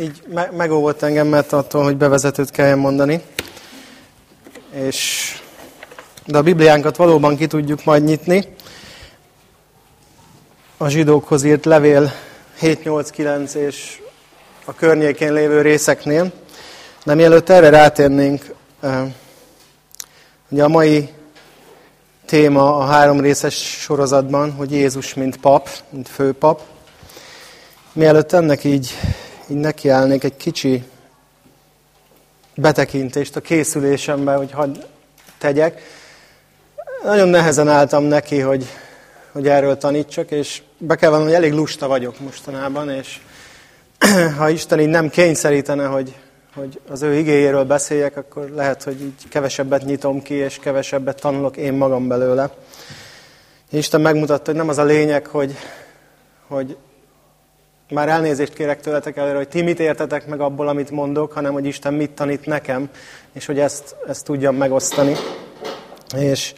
így me- megóvott engem, mert attól, hogy bevezetőt kelljen mondani. És, de a Bibliánkat valóban ki tudjuk majd nyitni. A zsidókhoz írt levél 7-8-9 és a környékén lévő részeknél. De mielőtt erre rátérnénk, ugye a mai téma a három részes sorozatban, hogy Jézus mint pap, mint főpap. Mielőtt ennek így, így nekiállnék egy kicsi betekintést a készülésembe, hogy hadd tegyek. Nagyon nehezen álltam neki, hogy, hogy erről tanítsak, és be kell vallanom, hogy elég lusta vagyok mostanában, és ha Isten így nem kényszerítene, hogy, hogy az ő igéjéről beszéljek, akkor lehet, hogy így kevesebbet nyitom ki, és kevesebbet tanulok én magam belőle. Isten megmutatta, hogy nem az a lényeg, hogy, hogy már elnézést kérek tőletek előre, hogy ti mit értetek meg abból, amit mondok, hanem hogy Isten mit tanít nekem, és hogy ezt, ezt tudjam megosztani. És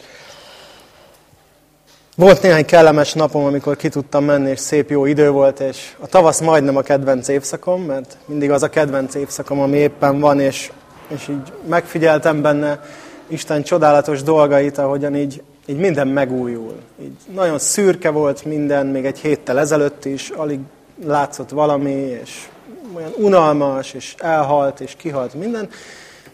volt néhány kellemes napom, amikor ki tudtam menni, és szép jó idő volt, és a tavasz majdnem a kedvenc évszakom, mert mindig az a kedvenc évszakom, ami éppen van, és, és így megfigyeltem benne Isten csodálatos dolgait, ahogyan így, így minden megújul. Így nagyon szürke volt minden, még egy héttel ezelőtt is, alig látszott valami, és olyan unalmas, és elhalt, és kihalt minden.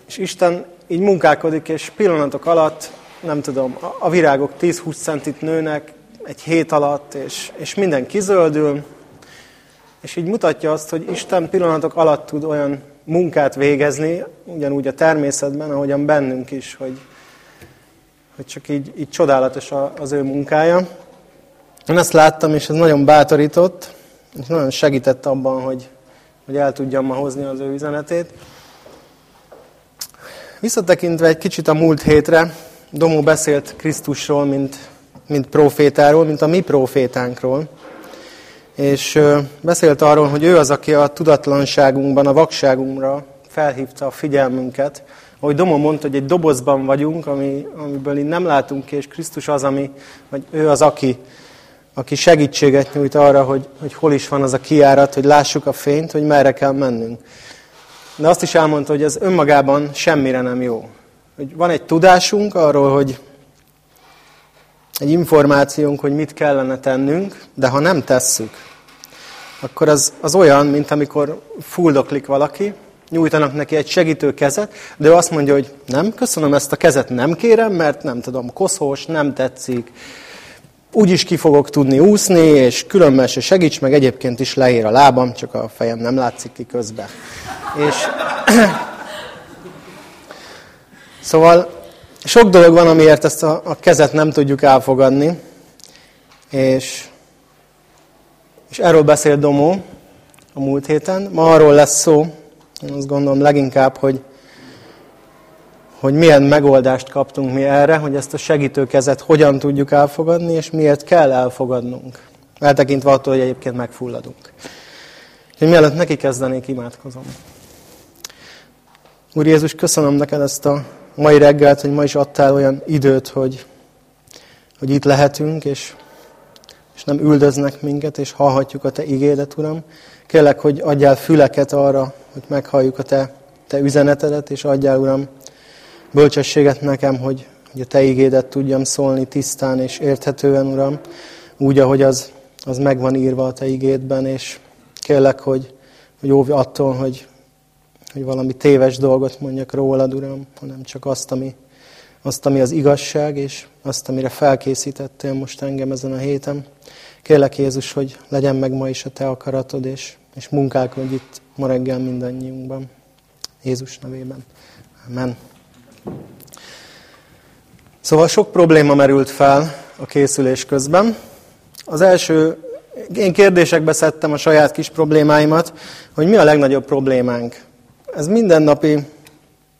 És Isten így munkálkodik, és pillanatok alatt, nem tudom, a virágok 10-20 centit nőnek egy hét alatt, és, és minden kizöldül, és így mutatja azt, hogy Isten pillanatok alatt tud olyan munkát végezni, ugyanúgy a természetben, ahogyan bennünk is, hogy, hogy csak így, így csodálatos az ő munkája. Én ezt láttam, és ez nagyon bátorított, és nagyon segített abban, hogy, hogy el tudjam ma hozni az ő üzenetét. Visszatekintve egy kicsit a múlt hétre, Domó beszélt Krisztusról, mint, mint profétáról, mint a mi profétánkról. És beszélt arról, hogy ő az, aki a tudatlanságunkban, a vakságunkra felhívta a figyelmünket. Ahogy Domó mondta, hogy egy dobozban vagyunk, ami, amiből így nem látunk ki, és Krisztus az, ami, vagy ő az, aki, aki segítséget nyújt arra, hogy, hogy hol is van az a kiárat, hogy lássuk a fényt, hogy merre kell mennünk. De azt is elmondta, hogy ez önmagában semmire nem jó. Hogy van egy tudásunk arról, hogy egy információnk, hogy mit kellene tennünk, de ha nem tesszük, akkor az, az olyan, mint amikor fuldoklik valaki, nyújtanak neki egy segítő kezet, de ő azt mondja, hogy nem, köszönöm, ezt a kezet nem kérem, mert nem tudom, koszos, nem tetszik, úgyis ki fogok tudni úszni, és különben se segíts, meg egyébként is leér a lábam, csak a fejem nem látszik ki közben. És szóval sok dolog van, amiért ezt a, a kezet nem tudjuk elfogadni, és, és erről beszél Domó a múlt héten. Ma arról lesz szó, én azt gondolom leginkább, hogy hogy milyen megoldást kaptunk mi erre, hogy ezt a segítőkezet hogyan tudjuk elfogadni, és miért kell elfogadnunk. Eltekintve attól, hogy egyébként megfulladunk. Hogy mielőtt neki kezdenék, imádkozom. Úr Jézus, köszönöm neked ezt a mai reggelt, hogy ma is adtál olyan időt, hogy, hogy itt lehetünk, és, és nem üldöznek minket, és hallhatjuk a Te igédet, Uram. Kérlek, hogy adjál füleket arra, hogy meghalljuk a Te, te üzenetedet, és adjál, Uram, bölcsességet nekem, hogy, hogy a Te igédet tudjam szólni tisztán és érthetően, Uram, úgy, ahogy az, az meg van írva a Te igédben, és kérlek, hogy, hogy óvj attól, hogy, hogy valami téves dolgot mondjak rólad, Uram, hanem csak azt, ami, azt, ami az igazság, és azt, amire felkészítettél most engem ezen a héten. Kérlek, Jézus, hogy legyen meg ma is a Te akaratod, és, és munkálkodj itt ma reggel mindannyiunkban. Jézus nevében. Amen. Szóval sok probléma merült fel a készülés közben. Az első, én kérdésekbe szedtem a saját kis problémáimat, hogy mi a legnagyobb problémánk. Ez mindennapi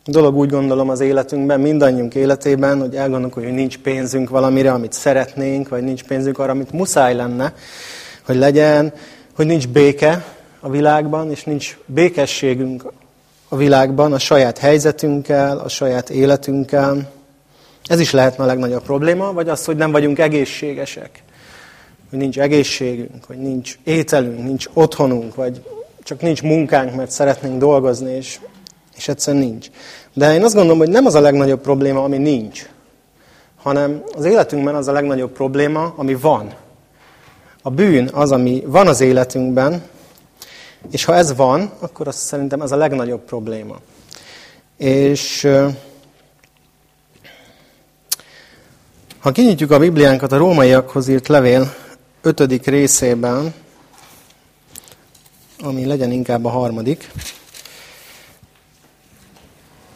dolog úgy gondolom az életünkben, mindannyiunk életében, hogy elgondolkodjuk, hogy nincs pénzünk valamire, amit szeretnénk, vagy nincs pénzünk arra, amit muszáj lenne, hogy legyen, hogy nincs béke a világban, és nincs békességünk a világban, a saját helyzetünkkel, a saját életünkkel. Ez is lehetne a legnagyobb probléma, vagy az, hogy nem vagyunk egészségesek. Hogy nincs egészségünk, hogy nincs ételünk, nincs otthonunk, vagy csak nincs munkánk, mert szeretnénk dolgozni, és, és egyszerűen nincs. De én azt gondolom, hogy nem az a legnagyobb probléma, ami nincs, hanem az életünkben az a legnagyobb probléma, ami van. A bűn az, ami van az életünkben, és ha ez van, akkor azt szerintem ez a legnagyobb probléma. És ha kinyitjuk a Bibliánkat a rómaiakhoz írt levél ötödik részében, ami legyen inkább a harmadik,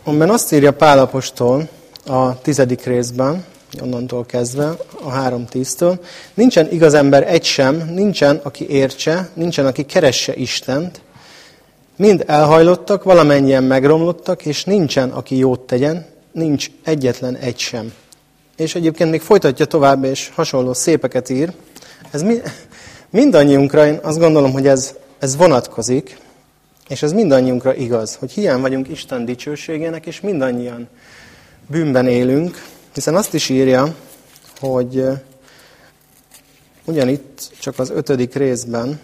amiben azt írja Pálapostól a tizedik részben, onnantól kezdve, a három tíztől, nincsen igaz ember egy sem, nincsen, aki értse, nincsen, aki keresse Istent, mind elhajlottak, valamennyien megromlottak, és nincsen, aki jót tegyen, nincs egyetlen egy sem. És egyébként még folytatja tovább, és hasonló szépeket ír. Ez mi, mindannyiunkra, én azt gondolom, hogy ez, ez vonatkozik, és ez mindannyiunkra igaz, hogy hiány vagyunk Isten dicsőségének, és mindannyian bűnben élünk, hiszen azt is írja, hogy ugyanitt csak az ötödik részben,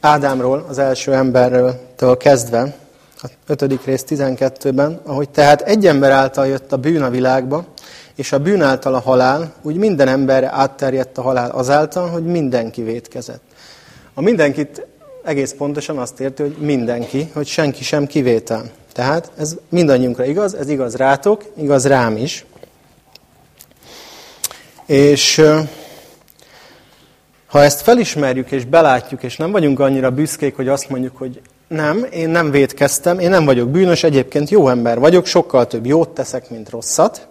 Ádámról, az első emberről kezdve, a ötödik rész 12-ben, ahogy tehát egy ember által jött a bűn a világba, és a bűn által a halál, úgy minden emberre átterjedt a halál azáltal, hogy mindenki vétkezett. A mindenkit egész pontosan azt érti, hogy mindenki, hogy senki sem kivétel. Tehát ez mindannyiunkra igaz, ez igaz rátok, igaz rám is. És ha ezt felismerjük és belátjuk, és nem vagyunk annyira büszkék, hogy azt mondjuk, hogy nem, én nem védkeztem, én nem vagyok bűnös, egyébként jó ember vagyok, sokkal több jót teszek, mint rosszat.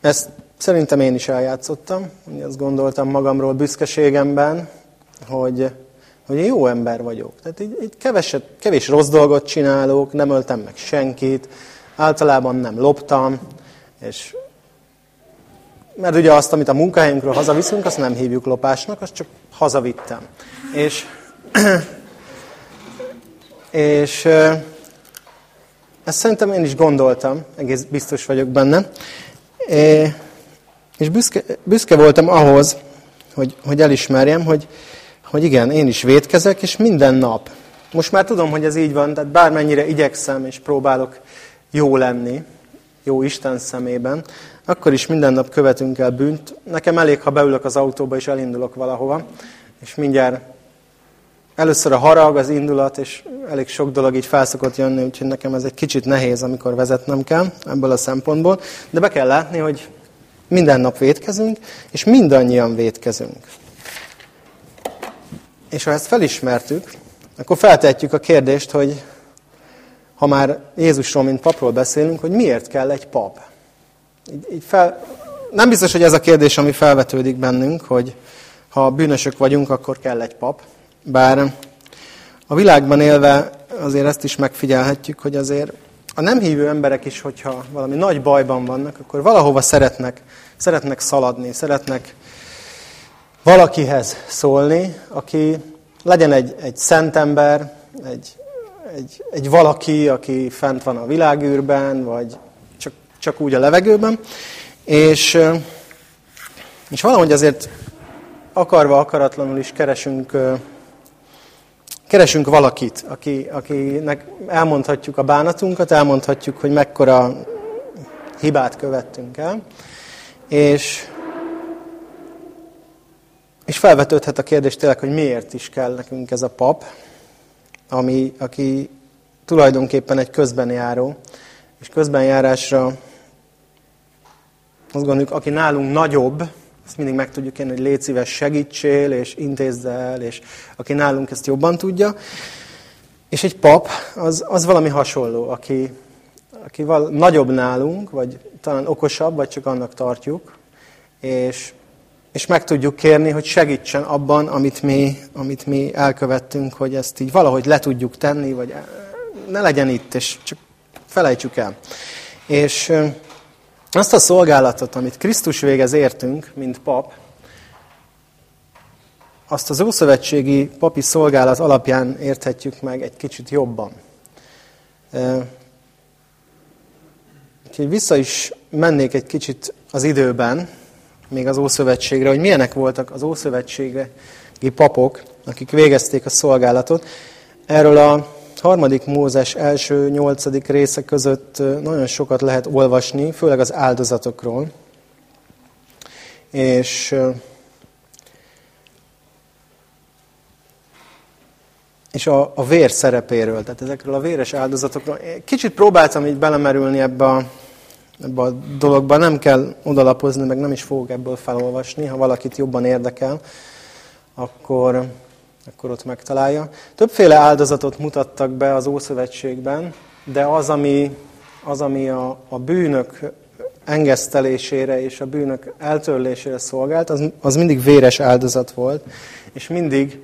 Ezt szerintem én is eljátszottam, azt gondoltam magamról büszkeségemben, hogy hogy én jó ember vagyok. Tehát így, így keveset, kevés rossz dolgot csinálok, nem öltem meg senkit, általában nem loptam, és mert ugye azt, amit a munkahelyünkről hazaviszünk, azt nem hívjuk lopásnak, azt csak hazavittem. És, és ezt szerintem én is gondoltam, egész biztos vagyok benne. És büszke, büszke voltam ahhoz, hogy, hogy elismerjem, hogy, hogy igen, én is védkezek, és minden nap. Most már tudom, hogy ez így van, tehát bármennyire igyekszem és próbálok jó lenni, jó Isten szemében, akkor is minden nap követünk el bűnt. Nekem elég, ha beülök az autóba és elindulok valahova, és mindjárt először a harag, az indulat, és elég sok dolog így felszokott jönni, úgyhogy nekem ez egy kicsit nehéz, amikor vezetnem kell ebből a szempontból. De be kell látni, hogy minden nap védkezünk, és mindannyian védkezünk. És ha ezt felismertük, akkor feltehetjük a kérdést, hogy ha már Jézusról, mint papról beszélünk, hogy miért kell egy pap? Így, így fel, nem biztos, hogy ez a kérdés, ami felvetődik bennünk, hogy ha bűnösök vagyunk, akkor kell egy pap. Bár a világban élve azért ezt is megfigyelhetjük, hogy azért a nem hívő emberek is, hogyha valami nagy bajban vannak, akkor valahova szeretnek, szeretnek szaladni, szeretnek valakihez szólni, aki legyen egy, egy szentember, egy, egy, egy valaki, aki fent van a világűrben, vagy csak, csak úgy a levegőben, és, és valahogy azért akarva, akaratlanul is keresünk, keresünk valakit, aki, akinek elmondhatjuk a bánatunkat, elmondhatjuk, hogy mekkora hibát követtünk el, és és felvetődhet a kérdés tényleg, hogy miért is kell nekünk ez a pap, ami, aki tulajdonképpen egy közbenjáró, és közbenjárásra azt gondoljuk, aki nálunk nagyobb, azt mindig meg tudjuk kérni, hogy légy szíves, segítsél, és intézd el, és aki nálunk ezt jobban tudja. És egy pap, az, az valami hasonló, aki, aki val, nagyobb nálunk, vagy talán okosabb, vagy csak annak tartjuk, és és meg tudjuk kérni, hogy segítsen abban, amit mi, amit mi elkövettünk, hogy ezt így valahogy le tudjuk tenni, vagy ne legyen itt, és csak felejtsük el. És azt a szolgálatot, amit Krisztus végez értünk, mint pap, azt az ószövetségi papi szolgálat alapján érthetjük meg egy kicsit jobban. Úgyhogy vissza is mennék egy kicsit az időben, még az Ószövetségre, hogy milyenek voltak az Ószövetségi papok, akik végezték a szolgálatot. Erről a harmadik Mózes első nyolcadik része között nagyon sokat lehet olvasni, főleg az áldozatokról. És és a, a vér szerepéről, tehát ezekről a véres áldozatokról. Kicsit próbáltam így belemerülni ebbe a, ebbe a dologba, nem kell odalapozni, meg nem is fogok ebből felolvasni, ha valakit jobban érdekel, akkor, akkor ott megtalálja. Többféle áldozatot mutattak be az Ószövetségben, de az, ami, az, ami a, a bűnök engesztelésére és a bűnök eltörlésére szolgált, az, az mindig véres áldozat volt, és mindig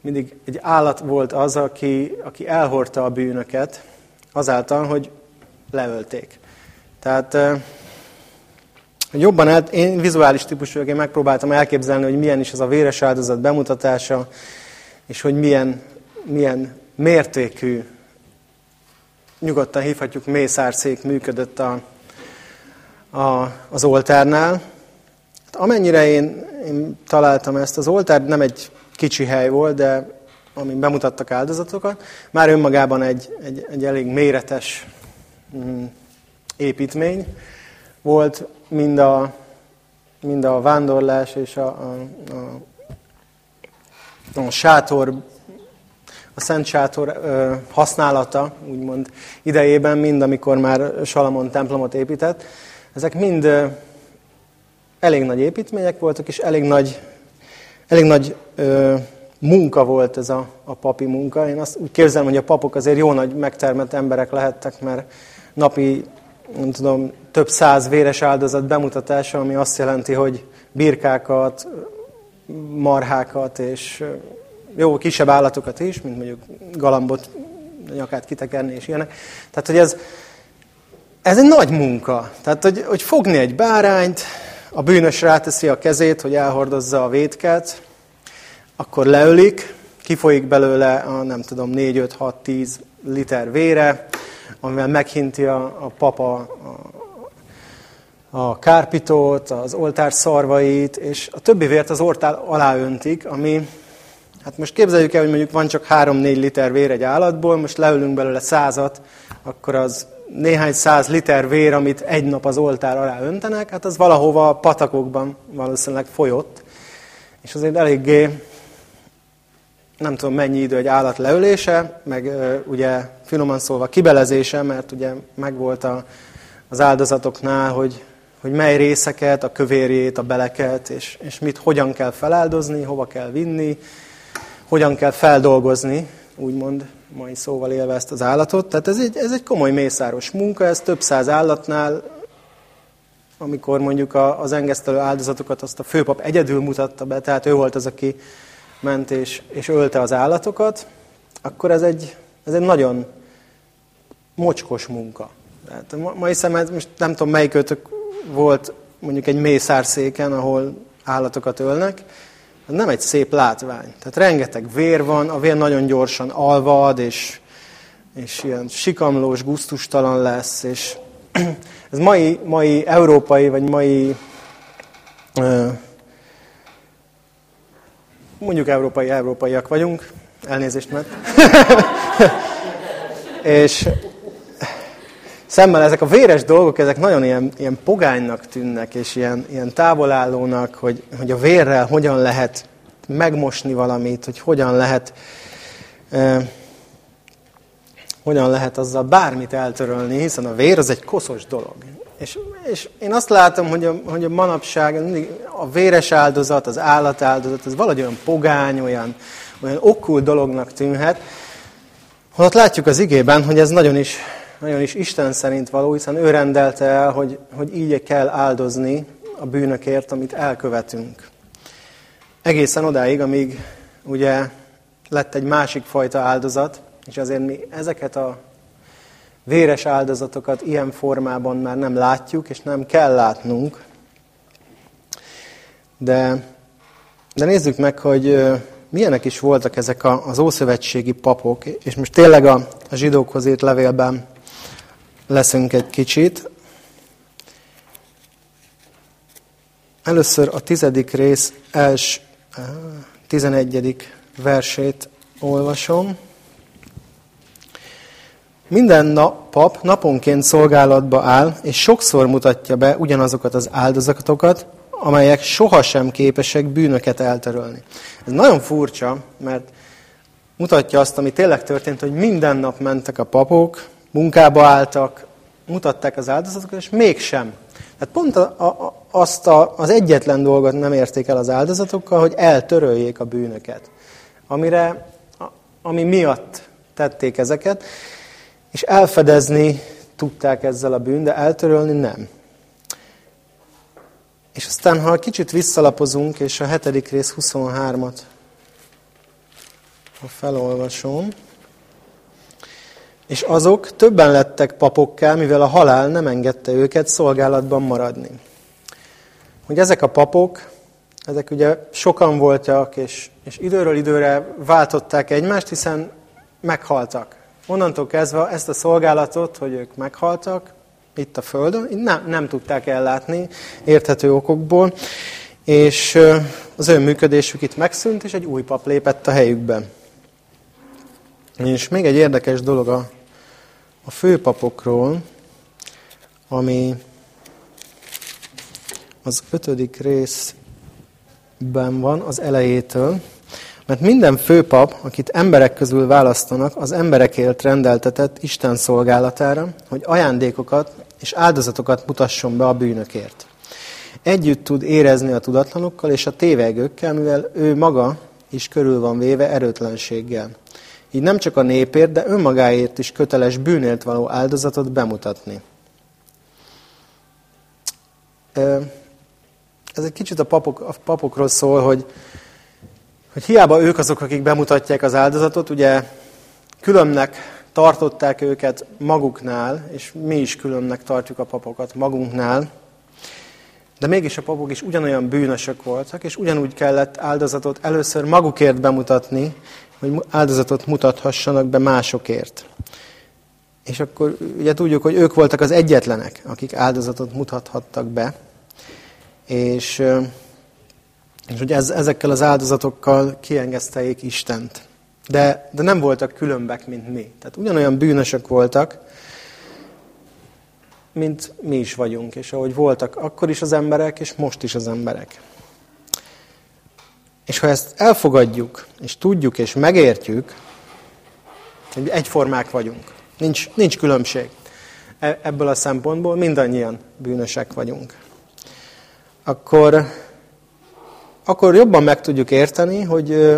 mindig egy állat volt az, aki, aki elhordta a bűnöket, azáltal, hogy leölték. Tehát jobban el, én vizuális típusú vagyok, én megpróbáltam elképzelni, hogy milyen is az a véres áldozat bemutatása, és hogy milyen, milyen mértékű, nyugodtan hívhatjuk, mészárszék működött a, a, az oltárnál. Hát amennyire én, én találtam ezt, az oltár nem egy kicsi hely volt, de amin bemutattak áldozatokat, már önmagában egy, egy, egy elég méretes mm, építmény volt, mind a, mind a vándorlás és a, a, a, a sátor, a szent sátor ö, használata, úgymond idejében, mind amikor már Salamon templomot épített. Ezek mind ö, elég nagy építmények voltak, és elég nagy elég nagy ö, munka volt ez a, a papi munka. Én azt úgy képzelem, hogy a papok azért jó nagy megtermett emberek lehettek, mert napi, nem tudom, több száz véres áldozat bemutatása, ami azt jelenti, hogy birkákat, marhákat és jó, kisebb állatokat is, mint mondjuk galambot, nyakát kitekerni és ilyenek. Tehát, hogy ez, ez egy nagy munka. Tehát, hogy, hogy fogni egy bárányt, a bűnös ráteszi a kezét, hogy elhordozza a vétket, akkor leölik, kifolyik belőle a nem tudom 4, 5, 6, 10 liter vére, amivel meghinti a, a papa a, a kárpitót, az oltár szarvait, és a többi vért az oltár alá öntik, ami, hát most képzeljük el, hogy mondjuk van csak 3-4 liter vér egy állatból, most leülünk belőle százat, akkor az néhány száz liter vér, amit egy nap az oltár alá öntenek, hát az valahova a patakokban valószínűleg folyott. És azért eléggé, nem tudom mennyi idő egy állat leölése, meg ugye finoman szólva kibelezése, mert ugye megvolt a, az áldozatoknál, hogy, hogy mely részeket, a kövérjét, a beleket, és, és mit hogyan kell feláldozni, hova kell vinni, hogyan kell feldolgozni, úgymond mai szóval élve ezt az állatot. Tehát ez egy, ez egy komoly mészáros munka, ez több száz állatnál, amikor mondjuk a, az engesztelő áldozatokat azt a főpap egyedül mutatta be, tehát ő volt az, aki ment és, és ölte az állatokat, akkor ez egy, ez egy nagyon mocskos munka. Tehát ma, ma hiszem, ez most nem tudom melyikőtök volt mondjuk egy mészárszéken, ahol állatokat ölnek, nem egy szép látvány. Tehát rengeteg vér van, a vér nagyon gyorsan alvad, és, és ilyen sikamlós, guztustalan lesz, és ez mai, mai európai, vagy mai mondjuk európai, európaiak vagyunk, elnézést mert. és szemmel ezek a véres dolgok, ezek nagyon ilyen, ilyen pogánynak tűnnek, és ilyen, ilyen távolállónak, hogy, hogy a vérrel hogyan lehet megmosni valamit, hogy hogyan lehet, eh, hogyan lehet azzal bármit eltörölni, hiszen a vér az egy koszos dolog. És, és én azt látom, hogy a, hogy a manapság a véres áldozat, az állatáldozat, ez valahogy olyan pogány, olyan, olyan okkult dolognak tűnhet, holott látjuk az igében, hogy ez nagyon is nagyon is Isten szerint való, hiszen ő rendelte el, hogy, hogy így kell áldozni a bűnökért, amit elkövetünk. Egészen odáig, amíg ugye lett egy másik fajta áldozat, és azért mi ezeket a véres áldozatokat ilyen formában már nem látjuk, és nem kell látnunk. De, de nézzük meg, hogy milyenek is voltak ezek az ószövetségi papok, és most tényleg a, a zsidókhoz írt levélben leszünk egy kicsit. Először a tizedik rész els, tizenegyedik versét olvasom. Minden nap, pap naponként szolgálatba áll, és sokszor mutatja be ugyanazokat az áldozatokat, amelyek sohasem képesek bűnöket eltörölni. Ez nagyon furcsa, mert mutatja azt, ami tényleg történt, hogy minden nap mentek a papok, munkába álltak, mutatták az áldozatokat, és mégsem. Tehát pont a, a, azt a, az egyetlen dolgot nem érték el az áldozatokkal, hogy eltöröljék a bűnöket, amire, ami miatt tették ezeket, és elfedezni tudták ezzel a bűn, de eltörölni nem. És aztán, ha kicsit visszalapozunk, és a hetedik rész 23-at ha felolvasom, és azok többen lettek papokká, mivel a halál nem engedte őket szolgálatban maradni. Hogy ezek a papok, ezek ugye sokan voltak, és, és időről időre váltották egymást, hiszen meghaltak. Onnantól kezdve ezt a szolgálatot, hogy ők meghaltak, itt a Földön, nem, nem tudták ellátni érthető okokból, és az ő működésük itt megszűnt, és egy új pap lépett a helyükbe. És még egy érdekes dolog a, a főpapokról, ami az ötödik részben van, az elejétől, mert minden főpap, akit emberek közül választanak, az emberekért rendeltetett Isten szolgálatára, hogy ajándékokat és áldozatokat mutasson be a bűnökért. Együtt tud érezni a tudatlanokkal és a tévegőkkel, mivel ő maga is körül van véve erőtlenséggel. Így nem csak a népért, de önmagáért is köteles bűnért való áldozatot bemutatni. Ez egy kicsit a, papok, a papokról szól, hogy, hogy hiába ők azok, akik bemutatják az áldozatot, ugye különnek tartották őket maguknál, és mi is különnek tartjuk a papokat magunknál, de mégis a papok is ugyanolyan bűnösök voltak, és ugyanúgy kellett áldozatot először magukért bemutatni, hogy áldozatot mutathassanak be másokért. És akkor ugye tudjuk, hogy ők voltak az egyetlenek, akik áldozatot mutathattak be, és, és hogy ez, ezekkel az áldozatokkal kiengeszteljék Istent. De, de nem voltak különbek, mint mi. Tehát ugyanolyan bűnösök voltak, mint mi is vagyunk, és ahogy voltak akkor is az emberek, és most is az emberek. És ha ezt elfogadjuk, és tudjuk, és megértjük, hogy egyformák vagyunk, nincs, nincs különbség. E, ebből a szempontból mindannyian bűnösek vagyunk. Akkor, akkor jobban meg tudjuk érteni, hogy,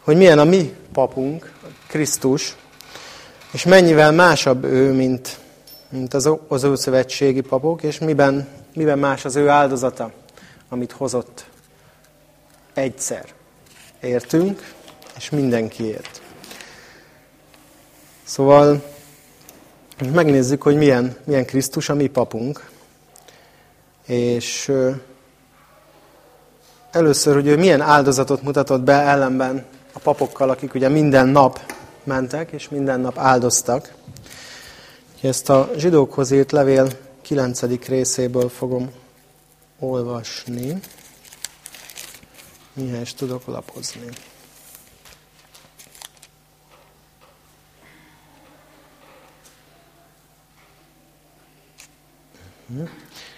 hogy milyen a mi papunk, Krisztus, és mennyivel másabb ő, mint, mint az, az ő szövetségi papok, és miben, miben más az ő áldozata, amit hozott egyszer. Értünk, és mindenkiért. Szóval megnézzük, hogy milyen, milyen Krisztus a mi papunk. És először, hogy ő milyen áldozatot mutatott be ellenben a papokkal, akik ugye minden nap mentek, és minden nap áldoztak. Ezt a zsidókhoz írt levél 9. részéből fogom olvasni. Mihez is tudok lapozni.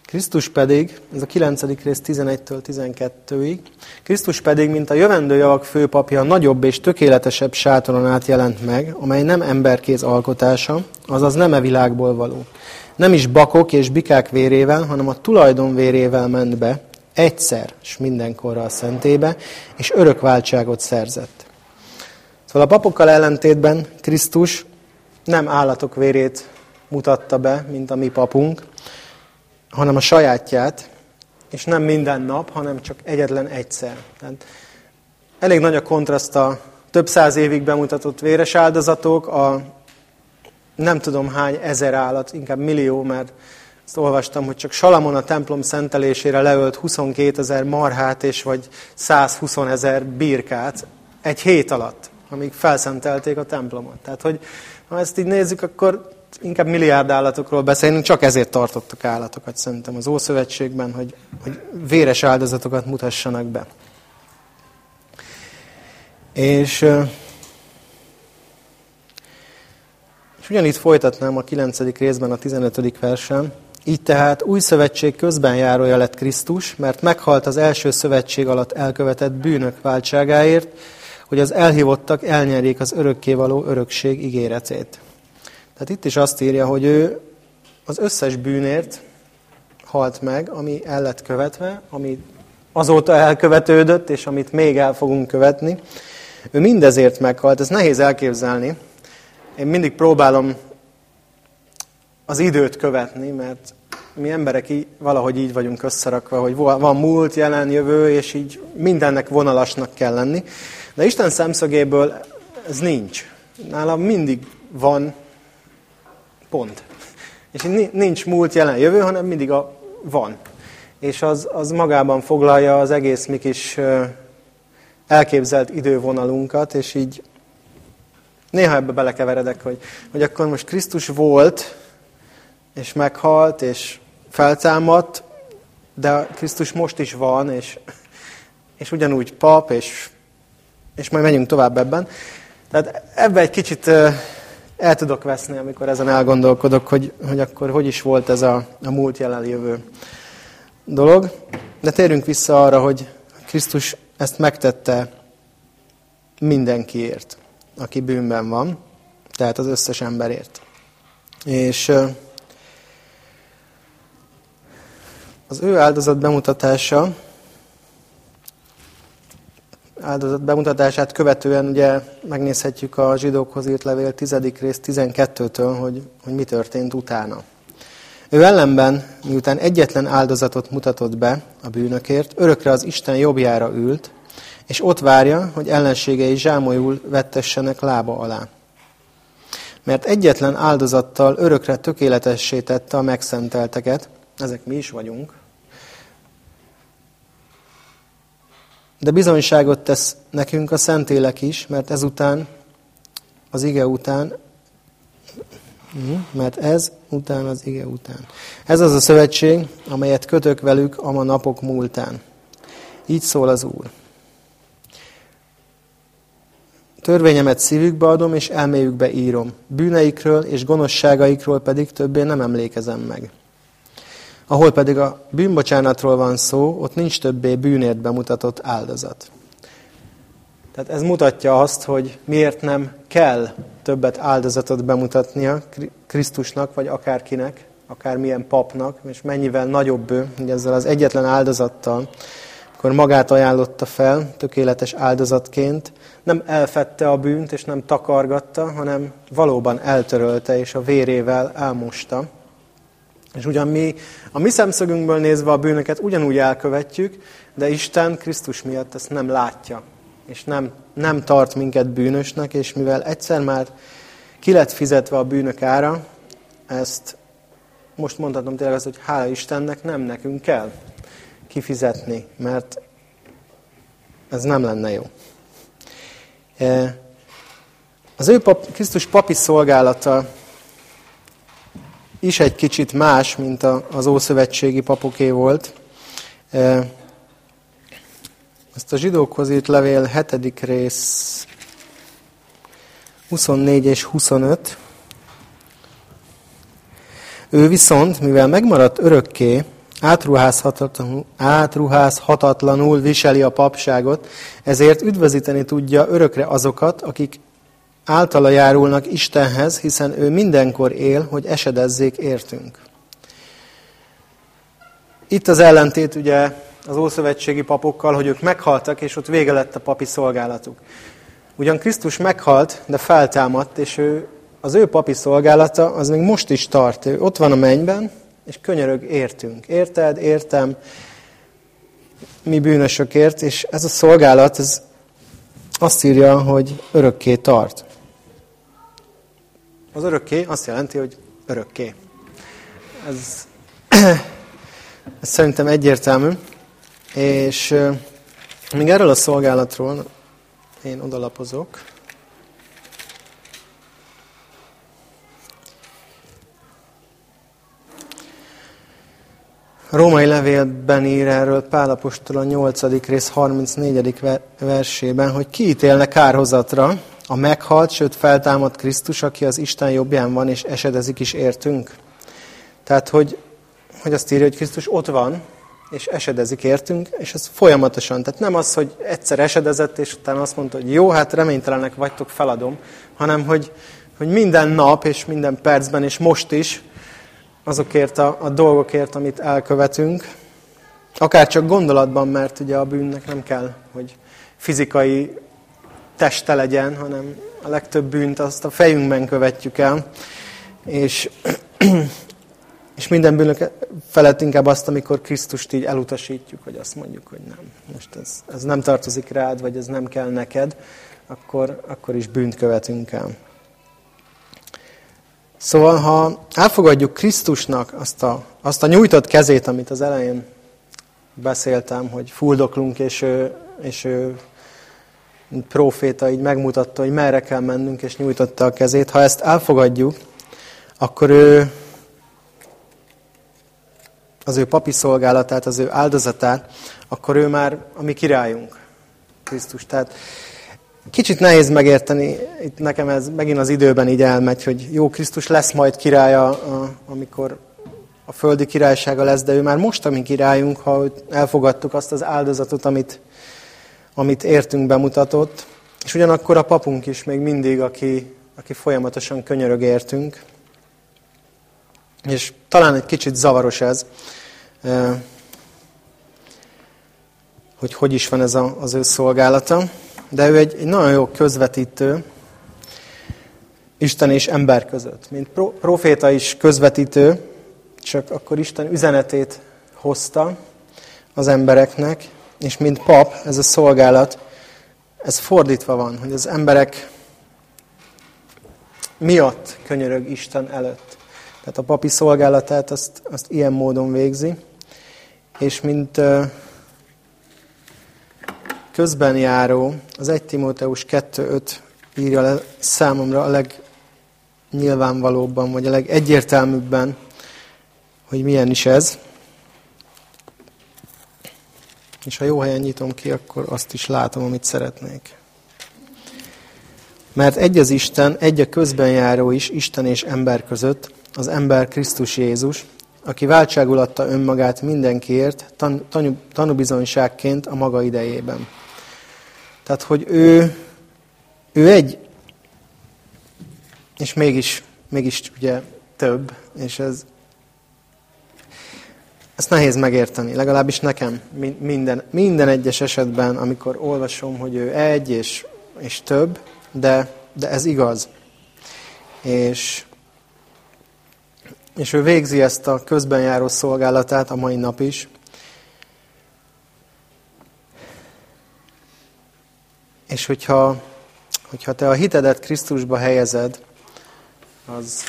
Krisztus pedig, ez a 9. rész 11-től 12-ig, Krisztus pedig, mint a jövendő javak főpapja, nagyobb és tökéletesebb sátoron át jelent meg, amely nem emberkéz alkotása, azaz nem e világból való. Nem is bakok és bikák vérével, hanem a tulajdon vérével ment be, egyszer és mindenkorra a szentébe, és örök váltságot szerzett. Szóval a papokkal ellentétben Krisztus nem állatok vérét mutatta be, mint a mi papunk, hanem a sajátját, és nem minden nap, hanem csak egyetlen egyszer. Tehát elég nagy a kontraszt a több száz évig bemutatott véres áldozatok, a nem tudom hány ezer állat, inkább millió, mert azt olvastam, hogy csak Salamon a templom szentelésére leölt 22 ezer marhát és vagy 120 ezer birkát egy hét alatt, amíg felszentelték a templomot. Tehát, hogy ha ezt így nézzük, akkor inkább milliárd állatokról beszélünk, csak ezért tartottak állatokat szerintem az Ószövetségben, hogy, hogy véres áldozatokat mutassanak be. És, és ugyanitt folytatnám a 9. részben, a 15. versen. Így tehát új szövetség közben járója lett Krisztus, mert meghalt az első szövetség alatt elkövetett bűnök váltságáért, hogy az elhívottak elnyerjék az örökkévaló örökség ígéretét. Tehát itt is azt írja, hogy ő az összes bűnért halt meg, ami el lett követve, ami azóta elkövetődött, és amit még el fogunk követni. Ő mindezért meghalt, ez nehéz elképzelni. Én mindig próbálom az időt követni, mert mi emberek így, valahogy így vagyunk összerakva, hogy van múlt, jelen, jövő, és így mindennek vonalasnak kell lenni. De Isten szemszögéből ez nincs. Nála mindig van pont. És nincs múlt, jelen, jövő, hanem mindig a van. És az, az magában foglalja az egész mi kis elképzelt idővonalunkat, és így néha ebbe belekeveredek, hogy, hogy akkor most Krisztus volt, és meghalt, és feltámadt, de Krisztus most is van, és, és ugyanúgy pap, és, és majd menjünk tovább ebben. Tehát ebbe egy kicsit el tudok veszni, amikor ezen elgondolkodok, hogy, hogy akkor hogy is volt ez a, a múlt jelen jövő dolog. De térjünk vissza arra, hogy Krisztus ezt megtette mindenkiért, aki bűnben van, tehát az összes emberért. És az ő áldozat bemutatása, áldozat bemutatását követően ugye megnézhetjük a zsidókhoz írt levél 10. rész 12-től, hogy, hogy mi történt utána. Ő ellenben, miután egyetlen áldozatot mutatott be a bűnökért, örökre az Isten jobbjára ült, és ott várja, hogy ellenségei zsámolyul vettessenek lába alá. Mert egyetlen áldozattal örökre tökéletessé tette a megszentelteket, ezek mi is vagyunk, de bizonyságot tesz nekünk a Szentélek is, mert ezután, az ige után, mert ez után az ige után. Ez az a szövetség, amelyet kötök velük a ma napok múltán. Így szól az Úr. Törvényemet szívükbe adom, és elméjükbe írom. Bűneikről és gonoszságaikról pedig többé nem emlékezem meg. Ahol pedig a bűnbocsánatról van szó, ott nincs többé bűnért bemutatott áldozat. Tehát ez mutatja azt, hogy miért nem kell többet áldozatot bemutatnia Krisztusnak, vagy akárkinek, akármilyen papnak, és mennyivel nagyobb ő, hogy ezzel az egyetlen áldozattal, akkor magát ajánlotta fel tökéletes áldozatként, nem elfette a bűnt, és nem takargatta, hanem valóban eltörölte, és a vérével elmosta. És ugyan mi a mi szemszögünkből nézve a bűnöket ugyanúgy elkövetjük, de Isten Krisztus miatt ezt nem látja, és nem, nem tart minket bűnösnek, és mivel egyszer már ki lett fizetve a bűnök ára, ezt most mondhatom tényleg azt, hogy hála Istennek nem nekünk kell kifizetni, mert ez nem lenne jó. E, az ő pap, Krisztus papi szolgálata is egy kicsit más, mint az ószövetségi papoké volt. E, ezt a zsidókhoz írt levél 7. rész 24 és 25. Ő viszont, mivel megmaradt örökké, átruházhatatlanul, átruházhatatlanul viseli a papságot, ezért üdvözíteni tudja örökre azokat, akik általa járulnak Istenhez, hiszen ő mindenkor él, hogy esedezzék értünk. Itt az ellentét ugye az ószövetségi papokkal, hogy ők meghaltak, és ott vége lett a papi szolgálatuk. Ugyan Krisztus meghalt, de feltámadt, és ő, az ő papi szolgálata az még most is tart. Ő ott van a mennyben, és könyörög értünk. Érted, értem, mi bűnösökért, és ez a szolgálat, ez azt írja, hogy örökké tart. Az örökké azt jelenti, hogy örökké. Ez, ez szerintem egyértelmű. És még erről a szolgálatról én odalapozok. Római levélben ír erről Pálapostól a 8. rész 34. versében, hogy kiítélne kárhozatra, a meghalt, sőt feltámadt Krisztus, aki az Isten jobbján van, és esedezik is értünk. Tehát, hogy, hogy azt írja, hogy Krisztus ott van, és esedezik értünk, és ez folyamatosan. Tehát nem az, hogy egyszer esedezett, és utána azt mondta, hogy jó, hát reménytelenek vagytok, feladom, hanem hogy, hogy minden nap, és minden percben, és most is azokért a, a dolgokért, amit elkövetünk, akár csak gondolatban, mert ugye a bűnnek nem kell, hogy fizikai teste legyen, hanem a legtöbb bűnt azt a fejünkben követjük el, és, és minden bűnök felett inkább azt, amikor Krisztust így elutasítjuk, hogy azt mondjuk, hogy nem, most ez, ez nem tartozik rád, vagy ez nem kell neked, akkor, akkor is bűnt követünk el. Szóval, ha elfogadjuk Krisztusnak azt a, azt a nyújtott kezét, amit az elején beszéltem, hogy fuldoklunk, és ő, és ő mint proféta így megmutatta, hogy merre kell mennünk, és nyújtotta a kezét. Ha ezt elfogadjuk, akkor ő az ő papi szolgálatát, az ő áldozatát, akkor ő már a mi királyunk, Krisztus. Tehát kicsit nehéz megérteni, itt nekem ez megint az időben így elmegy, hogy jó, Krisztus lesz majd királya, amikor a földi királysága lesz, de ő már most a mi királyunk, ha elfogadtuk azt az áldozatot, amit, amit értünk bemutatott, és ugyanakkor a papunk is még mindig, aki, aki folyamatosan könyörög értünk. És talán egy kicsit zavaros ez, hogy hogy is van ez a, az ő szolgálata, de ő egy, egy nagyon jó közvetítő Isten és ember között. Mint pro, proféta is közvetítő, csak akkor Isten üzenetét hozta az embereknek, és mint pap, ez a szolgálat, ez fordítva van, hogy az emberek miatt könyörög Isten előtt. Tehát a papi szolgálatát azt, azt ilyen módon végzi, és mint közben járó, az 1 Timóteus 2.5 írja le számomra a legnyilvánvalóbban, vagy a legegyértelműbben, hogy milyen is ez. És ha jó helyen nyitom ki, akkor azt is látom, amit szeretnék. Mert egy az Isten, egy a közben járó is, Isten és ember között, az ember Krisztus Jézus, aki váltságul adta önmagát mindenkiért, tan, tanúbizonyságként a maga idejében. Tehát, hogy ő, ő egy, és mégis, mégis ugye több, és ez ezt nehéz megérteni, legalábbis nekem minden, minden egyes esetben, amikor olvasom, hogy ő egy és, és több, de, de ez igaz. És, és ő végzi ezt a közben járó szolgálatát a mai nap is. És hogyha, hogyha te a hitedet Krisztusba helyezed, az,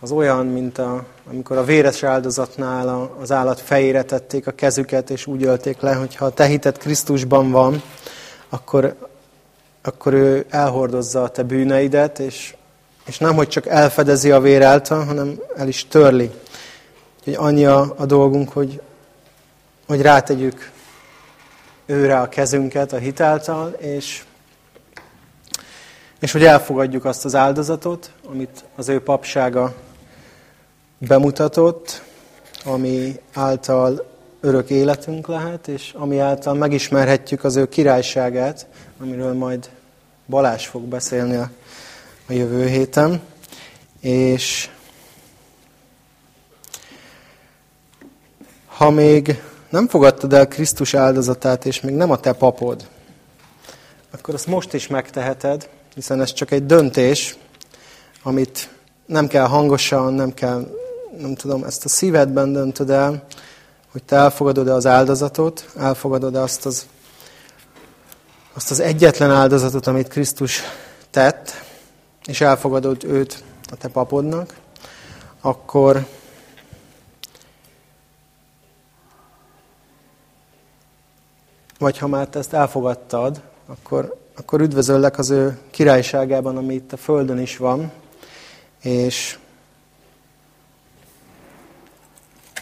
az olyan, mint a, amikor a véres áldozatnál az állat fejére tették a kezüket, és úgy ölték le, hogy ha a te Krisztusban van, akkor, akkor ő elhordozza a te bűneidet, és, és nem, hogy csak elfedezi a vér által, hanem el is törli. Úgyhogy annyi a, a dolgunk, hogy, hogy rátegyük őre a kezünket a hitáltal, és, és hogy elfogadjuk azt az áldozatot, amit az ő papsága bemutatott, ami által örök életünk lehet, és ami által megismerhetjük az ő királyságát, amiről majd Balás fog beszélni a, a jövő héten. És ha még nem fogadtad el Krisztus áldozatát, és még nem a te papod, akkor azt most is megteheted, hiszen ez csak egy döntés, amit nem kell hangosan, nem kell nem tudom, ezt a szívedben döntöd el, hogy te elfogadod-e az áldozatot, elfogadod-e azt az, azt az egyetlen áldozatot, amit Krisztus tett, és elfogadod őt a te papodnak, akkor vagy ha már te ezt elfogadtad, akkor, akkor üdvözöllek az ő királyságában, ami itt a Földön is van, és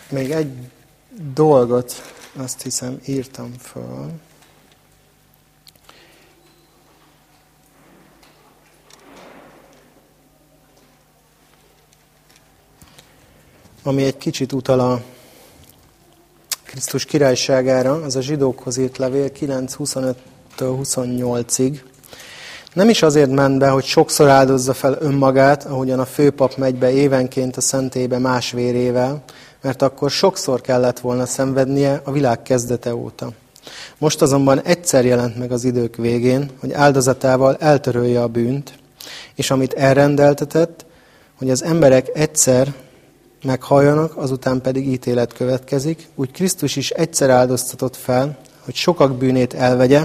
Még egy dolgot azt hiszem írtam föl. ami egy kicsit utal a Krisztus királyságára, az a zsidókhoz írt levél 9.25-28-ig. Nem is azért ment be, hogy sokszor áldozza fel önmagát, ahogyan a főpap megy be évenként a szentébe más vérével, mert akkor sokszor kellett volna szenvednie a világ kezdete óta. Most azonban egyszer jelent meg az idők végén, hogy áldozatával eltörölje a bűnt, és amit elrendeltetett, hogy az emberek egyszer meghalljanak, azután pedig ítélet következik, úgy Krisztus is egyszer áldoztatott fel, hogy sokak bűnét elvegye,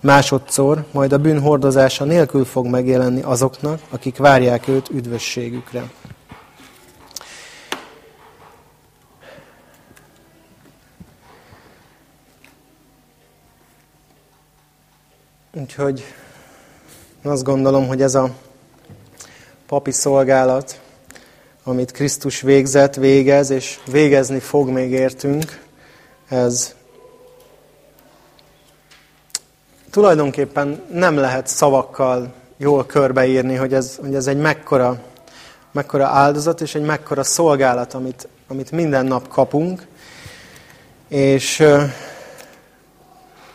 másodszor majd a bűn hordozása nélkül fog megjelenni azoknak, akik várják őt üdvösségükre. Úgyhogy azt gondolom, hogy ez a papi szolgálat, amit Krisztus végzett, végez, és végezni fog még értünk, ez tulajdonképpen nem lehet szavakkal jól körbeírni, hogy ez, hogy ez egy mekkora, mekkora áldozat és egy mekkora szolgálat, amit, amit minden nap kapunk, és,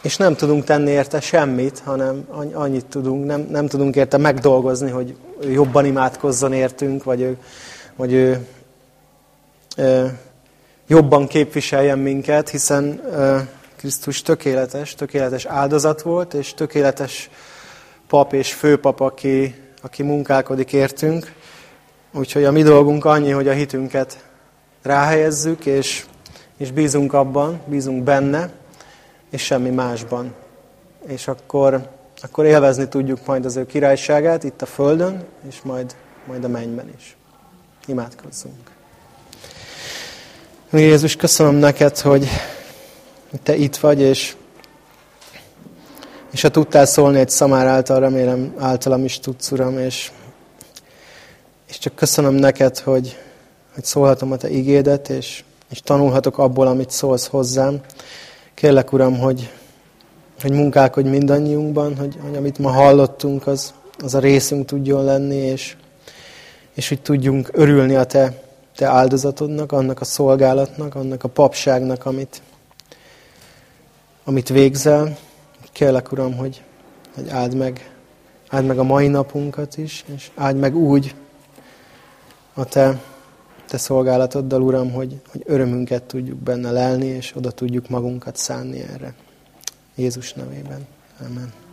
és nem tudunk tenni érte semmit, hanem annyit tudunk, nem, nem tudunk érte megdolgozni, hogy jobban imádkozzon értünk, vagy ő, vagy ő ő jobban képviseljen minket, hiszen Krisztus tökéletes, tökéletes áldozat volt, és tökéletes pap és főpap, aki, aki munkálkodik értünk. Úgyhogy a mi dolgunk annyi, hogy a hitünket ráhelyezzük, és, és bízunk abban, bízunk benne, és semmi másban. És akkor, akkor élvezni tudjuk majd az ő királyságát itt a Földön, és majd, majd a mennyben is. Imádkozzunk. Jézus, köszönöm neked, hogy te itt vagy, és, és ha tudtál szólni egy szamár által, remélem általam is tudsz, Uram, és, és csak köszönöm neked, hogy, hogy szólhatom a te igédet, és, és tanulhatok abból, amit szólsz hozzám. Kérlek, Uram, hogy, hogy munkálkodj mindannyiunkban, hogy, hogy amit ma hallottunk, az, az a részünk tudjon lenni, és, és hogy tudjunk örülni a te, te áldozatodnak, annak a szolgálatnak, annak a papságnak, amit, amit végzel. Kérlek, Uram, hogy, hogy áld meg, áld meg a mai napunkat is, és áld meg úgy a Te, te szolgálatoddal, Uram, hogy, hogy örömünket tudjuk benne lelni, és oda tudjuk magunkat szánni erre. Jézus nevében. Amen.